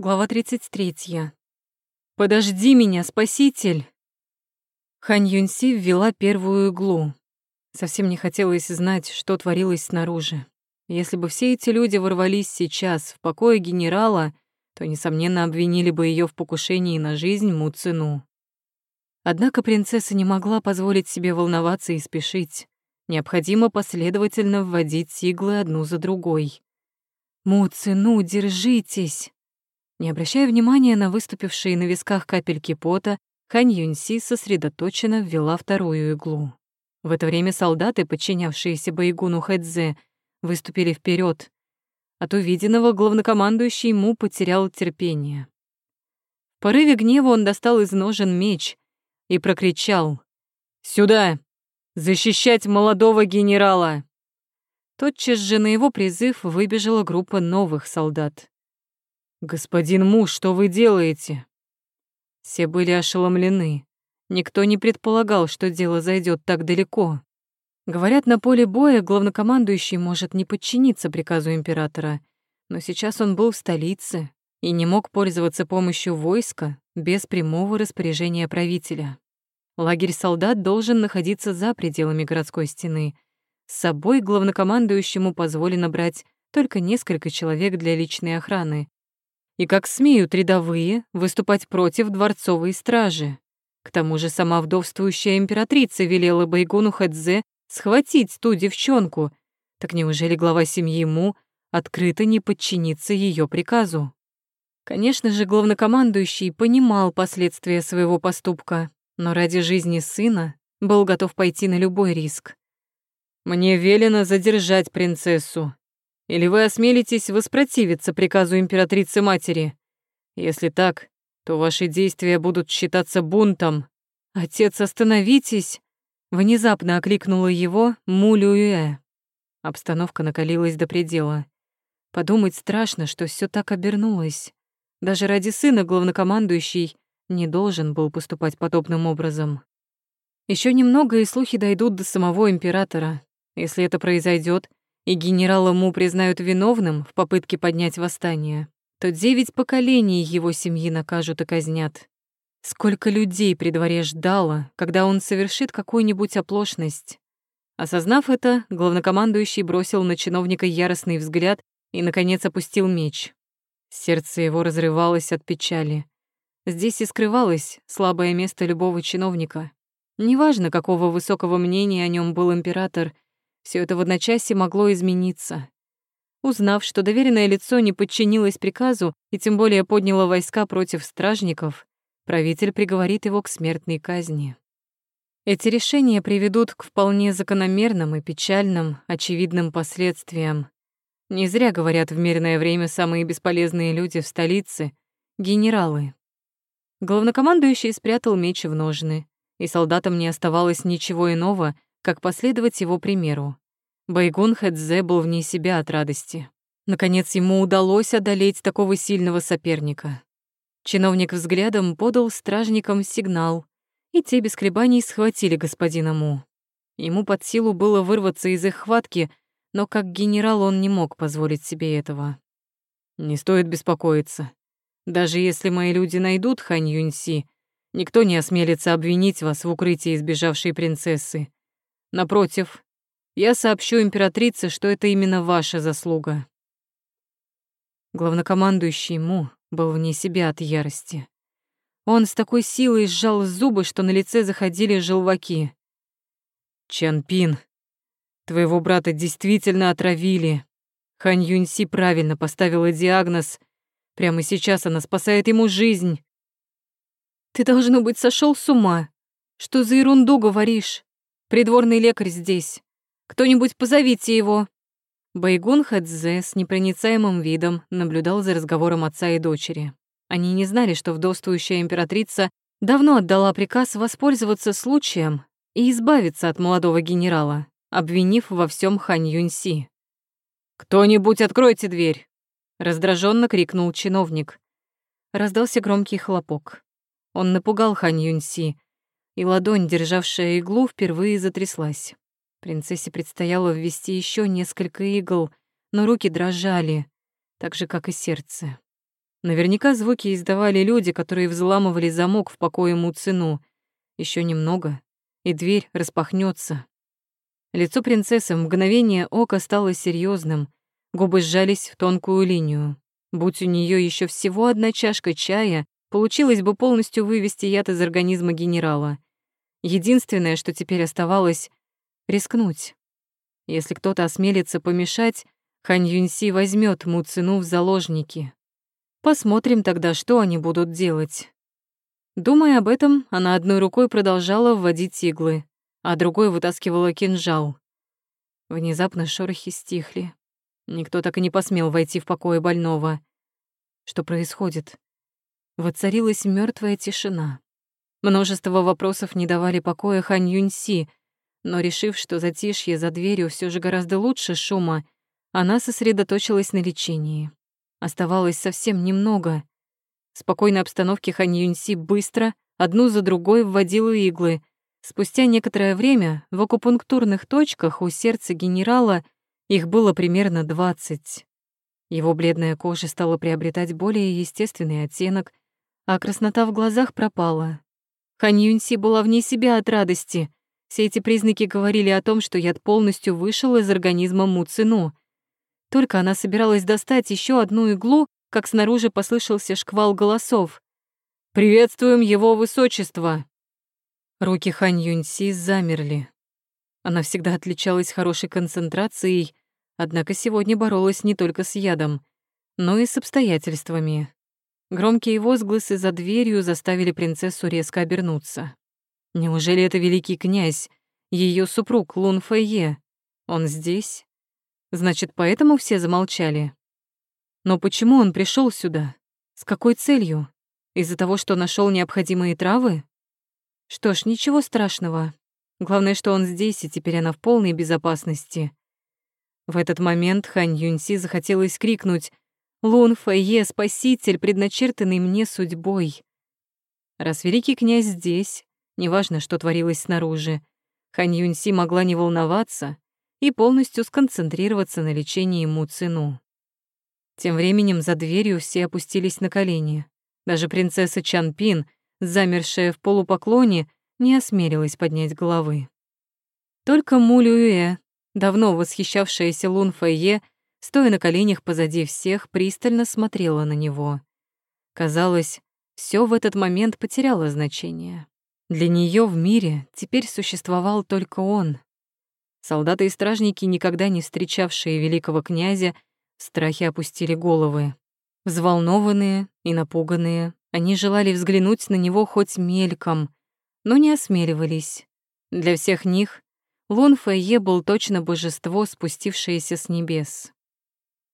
Глава 33. «Подожди меня, спаситель!» Хань Юньси ввела первую иглу. Совсем не хотелось знать, что творилось снаружи. Если бы все эти люди ворвались сейчас в покое генерала, то, несомненно, обвинили бы ее в покушении на жизнь Му Цину. Однако принцесса не могла позволить себе волноваться и спешить. Необходимо последовательно вводить иглы одну за другой. «Му Цину, держитесь!» Не обращая внимания на выступившие на висках капельки пота, Хань Юньси сосредоточенно ввела вторую иглу. В это время солдаты, подчинявшиеся Байгуну Хэдзе, выступили вперед. От увиденного главнокомандующий Му потерял терпение. В порыве гнева он достал из ножен меч и прокричал «Сюда! Защищать молодого генерала!» Тотчас же на его призыв выбежала группа новых солдат. «Господин муж, что вы делаете?» Все были ошеломлены. Никто не предполагал, что дело зайдет так далеко. Говорят, на поле боя главнокомандующий может не подчиниться приказу императора, но сейчас он был в столице и не мог пользоваться помощью войска без прямого распоряжения правителя. Лагерь солдат должен находиться за пределами городской стены. С собой главнокомандующему позволено брать только несколько человек для личной охраны, и как смеют рядовые выступать против дворцовой стражи. К тому же сама вдовствующая императрица велела Байгуну Хэдзе схватить ту девчонку. Так неужели глава семьи Му открыто не подчинится ее приказу? Конечно же, главнокомандующий понимал последствия своего поступка, но ради жизни сына был готов пойти на любой риск. «Мне велено задержать принцессу», или вы осмелитесь воспротивиться приказу императрицы-матери? Если так, то ваши действия будут считаться бунтом. Отец, остановитесь!» Внезапно окликнула его Мулюэ. Обстановка накалилась до предела. Подумать страшно, что все так обернулось. Даже ради сына главнокомандующий не должен был поступать подобным образом. Еще немного, и слухи дойдут до самого императора. Если это произойдет, и генерала Му признают виновным в попытке поднять восстание, то девять поколений его семьи накажут и казнят. Сколько людей при дворе ждало, когда он совершит какую-нибудь оплошность. Осознав это, главнокомандующий бросил на чиновника яростный взгляд и, наконец, опустил меч. Сердце его разрывалось от печали. Здесь и скрывалось слабое место любого чиновника. Неважно, какого высокого мнения о нем был император — все это в одночасье могло измениться. Узнав, что доверенное лицо не подчинилось приказу и тем более подняло войска против стражников, правитель приговорит его к смертной казни. Эти решения приведут к вполне закономерным и печальным, очевидным последствиям. Не зря говорят в мирное время самые бесполезные люди в столице — генералы. Главнокомандующий спрятал меч в ножны, и солдатам не оставалось ничего иного, как последовать его примеру. Байгун Хэдзе был вне себя от радости. Наконец ему удалось одолеть такого сильного соперника. Чиновник взглядом подал стражникам сигнал, и те без колебаний схватили господина Му. Ему под силу было вырваться из их хватки, но как генерал он не мог позволить себе этого. «Не стоит беспокоиться. Даже если мои люди найдут Хань Юньси, никто не осмелится обвинить вас в укрытии избежавшей принцессы. Напротив, я сообщу императрице, что это именно ваша заслуга. Главнокомандующий Му был вне себя от ярости. Он с такой силой сжал зубы, что на лице заходили желваки. Чан Пин, твоего брата действительно отравили. Хань Юньси правильно поставила диагноз. Прямо сейчас она спасает ему жизнь. Ты, должно быть, сошел с ума. Что за ерунду говоришь? Придворный лекарь здесь. Кто-нибудь позовите его». Байгун Хадзе с непроницаемым видом наблюдал за разговором отца и дочери. Они не знали, что вдовствующая императрица давно отдала приказ воспользоваться случаем и избавиться от молодого генерала, обвинив во всем Хань Юньси. «Кто-нибудь откройте дверь!» — раздраженно крикнул чиновник. Раздался громкий хлопок. Он напугал Хань Юньси, и ладонь, державшая иглу, впервые затряслась. Принцессе предстояло ввести еще несколько игл, но руки дрожали, так же, как и сердце. Наверняка звуки издавали люди, которые взламывали замок в покое Муцину. Еще немного, и дверь распахнется. Лицо принцессы в мгновение ока стало серьезным, губы сжались в тонкую линию. Будь у нее еще всего одна чашка чая, получилось бы полностью вывести яд из организма генерала. Единственное, что теперь оставалось — рискнуть. Если кто-то осмелится помешать, Хань Юньси возьмет Му Цину в заложники. Посмотрим тогда, что они будут делать. Думая об этом, она одной рукой продолжала вводить иглы, а другой вытаскивала кинжал. Внезапно шорохи стихли. Никто так и не посмел войти в покое больного. Что происходит? Воцарилась мертвая тишина. Множество вопросов не давали покоя Хань Юньси, но, решив, что затишье за дверью все же гораздо лучше шума, она сосредоточилась на лечении. Оставалось совсем немного. В спокойной обстановке Хань Юньси быстро, одну за другой, вводила иглы. Спустя некоторое время в акупунктурных точках у сердца генерала их было примерно 20. Его бледная кожа стала приобретать более естественный оттенок, а краснота в глазах пропала. Хань Юньси была вне себя от радости. Все эти признаки говорили о том, что яд полностью вышел из организма Му Цину. Только она собиралась достать еще одну иглу, как снаружи послышался шквал голосов. «Приветствуем его высочество!» Руки Хань Юньси замерли. Она всегда отличалась хорошей концентрацией, однако сегодня боролась не только с ядом, но и с обстоятельствами. Громкие возгласы за дверью заставили принцессу резко обернуться. Неужели это великий князь, ее супруг Лун Фэйе? Он здесь? Значит, поэтому все замолчали. Но почему он пришел сюда? С какой целью? Из-за того, что нашел необходимые травы? Что ж, ничего страшного. Главное, что он здесь, и теперь она в полной безопасности. В этот момент Хань Юньси захотелось крикнуть «Лун Фэйе, спаситель, предначертанный мне судьбой!» Раз великий князь здесь, неважно, что творилось снаружи, Хань Юньси могла не волноваться, и полностью сконцентрироваться на лечении ему цену. Тем временем за дверью все опустились на колени. Даже принцесса Чанпин, замершая в полупоклоне, не осмелилась поднять головы. Только Му Люэ, давно восхищавшаяся Лун Фэйе, стоя на коленях позади всех, пристально смотрела на него. Казалось, все в этот момент потеряло значение. Для нее в мире теперь существовал только он, Солдаты и стражники, никогда не встречавшие великого князя, в страхе опустили головы. Взволнованные и напуганные, они желали взглянуть на него хоть мельком, но не осмеливались. Для всех них Лун Фэйе был точно божество, спустившееся с небес.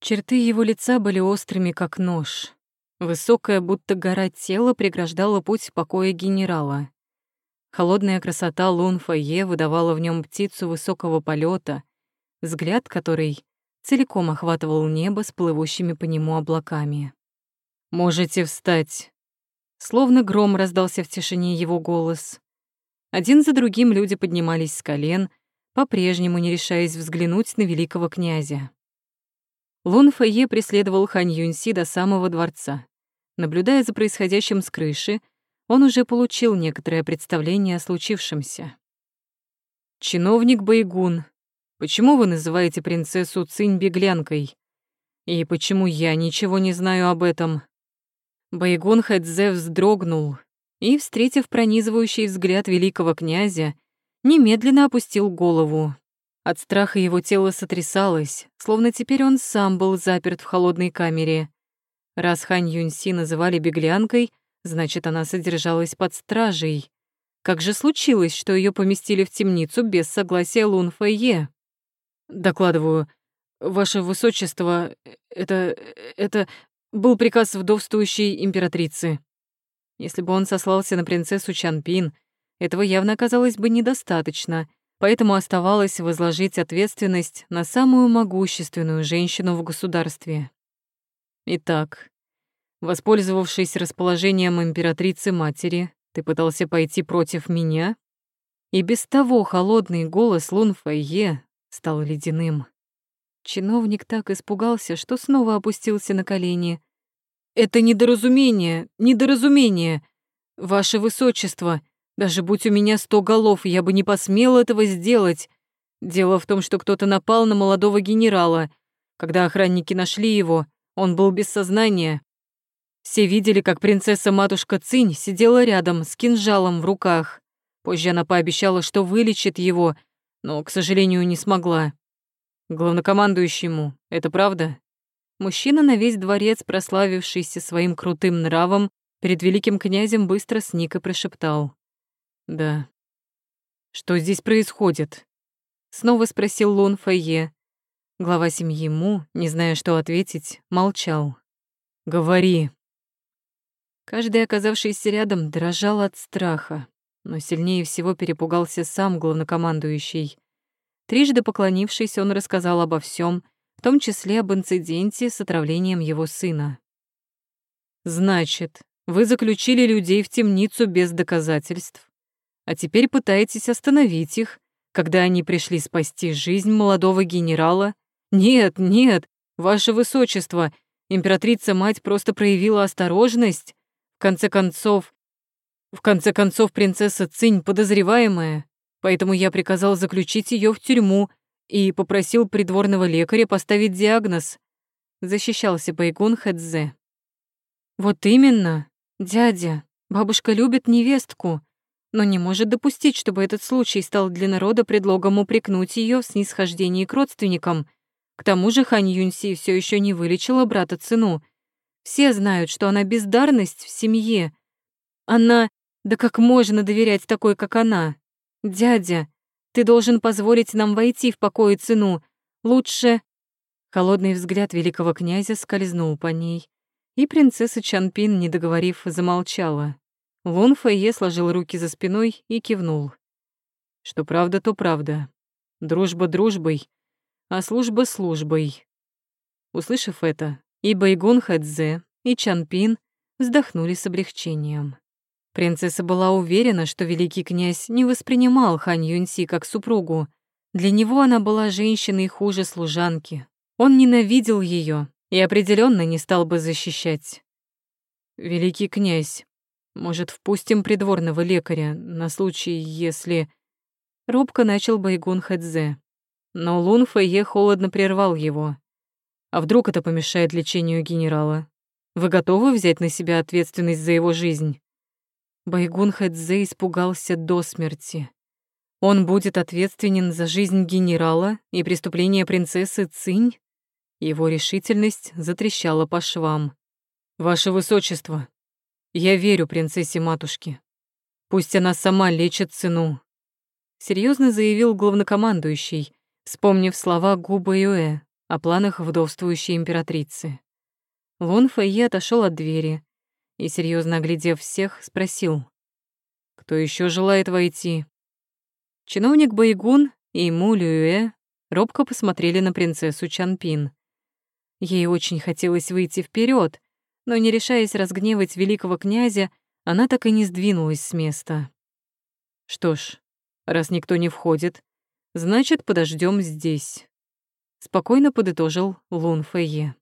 Черты его лица были острыми, как нож. Высокая, будто гора тела, преграждала путь покоя генерала. Холодная красота лун фойе выдавала в нем птицу высокого полета, взгляд которой целиком охватывал небо с плывущими по нему облаками. «Можете встать!» Словно гром раздался в тишине его голос. Один за другим люди поднимались с колен, по-прежнему не решаясь взглянуть на великого князя. Лун Фэйе преследовал Хань Юньси до самого дворца. Наблюдая за происходящим с крыши, он уже получил некоторое представление о случившемся. «Чиновник Байгун, почему вы называете принцессу Цинь беглянкой? И почему я ничего не знаю об этом?» Байгун Хэдзе вздрогнул и, встретив пронизывающий взгляд великого князя, немедленно опустил голову. От страха его тело сотрясалось, словно теперь он сам был заперт в холодной камере. Раз Хань Юньси называли беглянкой, Значит, она содержалась под стражей. Как же случилось, что ее поместили в темницу без согласия Лун Фэйе? Докладываю, ваше высочество, это... это... был приказ вдовствующей императрицы. Если бы он сослался на принцессу Чанпин, этого явно оказалось бы недостаточно, поэтому оставалось возложить ответственность на самую могущественную женщину в государстве. Итак, Воспользовавшись расположением императрицы-матери, ты пытался пойти против меня? И без того холодный голос Лун Фэйе стал ледяным. Чиновник так испугался, что снова опустился на колени. это недоразумение, недоразумение. Ваше Высочество, даже будь у меня сто голов, я бы не посмел этого сделать. Дело в том, что кто-то напал на молодого генерала. Когда охранники нашли его, он был без сознания. Все видели, как принцесса-матушка Цинь сидела рядом с кинжалом в руках. Позже она пообещала, что вылечит его, но, к сожалению, не смогла. Главнокомандующему, это правда? Мужчина на весь дворец, прославившийся своим крутым нравом, перед великим князем быстро сник и прошептал. «Да». «Что здесь происходит?» Снова спросил Лун Файе. Глава семьи Му, не зная, что ответить, молчал. «Говори». Каждый, оказавшийся рядом, дрожал от страха, но сильнее всего перепугался сам главнокомандующий. Трижды поклонившись, он рассказал обо всем, в том числе об инциденте с отравлением его сына. «Значит, вы заключили людей в темницу без доказательств, а теперь пытаетесь остановить их, когда они пришли спасти жизнь молодого генерала? Нет, нет, ваше высочество, императрица-мать просто проявила осторожность. В конце концов, в конце концов, принцесса Цинь подозреваемая, поэтому я приказал заключить ее в тюрьму и попросил придворного лекаря поставить диагноз. Защищался Байгун Хэдзе. Вот именно, дядя, бабушка любит невестку, но не может допустить, чтобы этот случай стал для народа предлогом упрекнуть ее в снисхождении к родственникам. К тому же Хань Юньси все еще не вылечила брата Цину. Все знают, что она бездарность в семье. Она... Да как можно доверять такой, как она? Дядя, ты должен позволить нам войти в покои Цину. Лучше...» Холодный взгляд великого князя скользнул по ней, и принцесса Чанпин, не договорив, замолчала. Лун Фэйе сложил руки за спиной и кивнул. Что правда, то правда. Дружба дружбой, а служба службой. Услышав это, и Байгун Хэдзе, и Чанпин вздохнули с облегчением. Принцесса была уверена, что великий князь не воспринимал Хань Юньси как супругу. Для него она была женщиной хуже служанки. Он ненавидел ее и определенно не стал бы защищать. «Великий князь, может, впустим придворного лекаря на случай, если...» Робко начал Байгун Хэдзе. Но Лун Фэйе холодно прервал его. «А вдруг это помешает лечению генерала? Вы готовы взять на себя ответственность за его жизнь?» Байгун Хэдзе испугался до смерти. Он будет ответственен за жизнь генерала и преступление принцессы Цинь? Его решительность затрещала по швам. «Ваше Высочество, я верю принцессе-матушке. Пусть она сама лечит сыну», — серьезно заявил главнокомандующий, вспомнив слова Губа Юэ о планах вдовствующей императрицы. Лун Фэйе отошел от двери, и, серьезно оглядев всех, спросил. «Кто еще желает войти?» Чиновник Байгун и Му Люэ робко посмотрели на принцессу Чанпин. Ей очень хотелось выйти вперед, но, не решаясь разгневать великого князя, она так и не сдвинулась с места. «Что ж, раз никто не входит, значит, подождем здесь», — спокойно подытожил Лун Фэйе.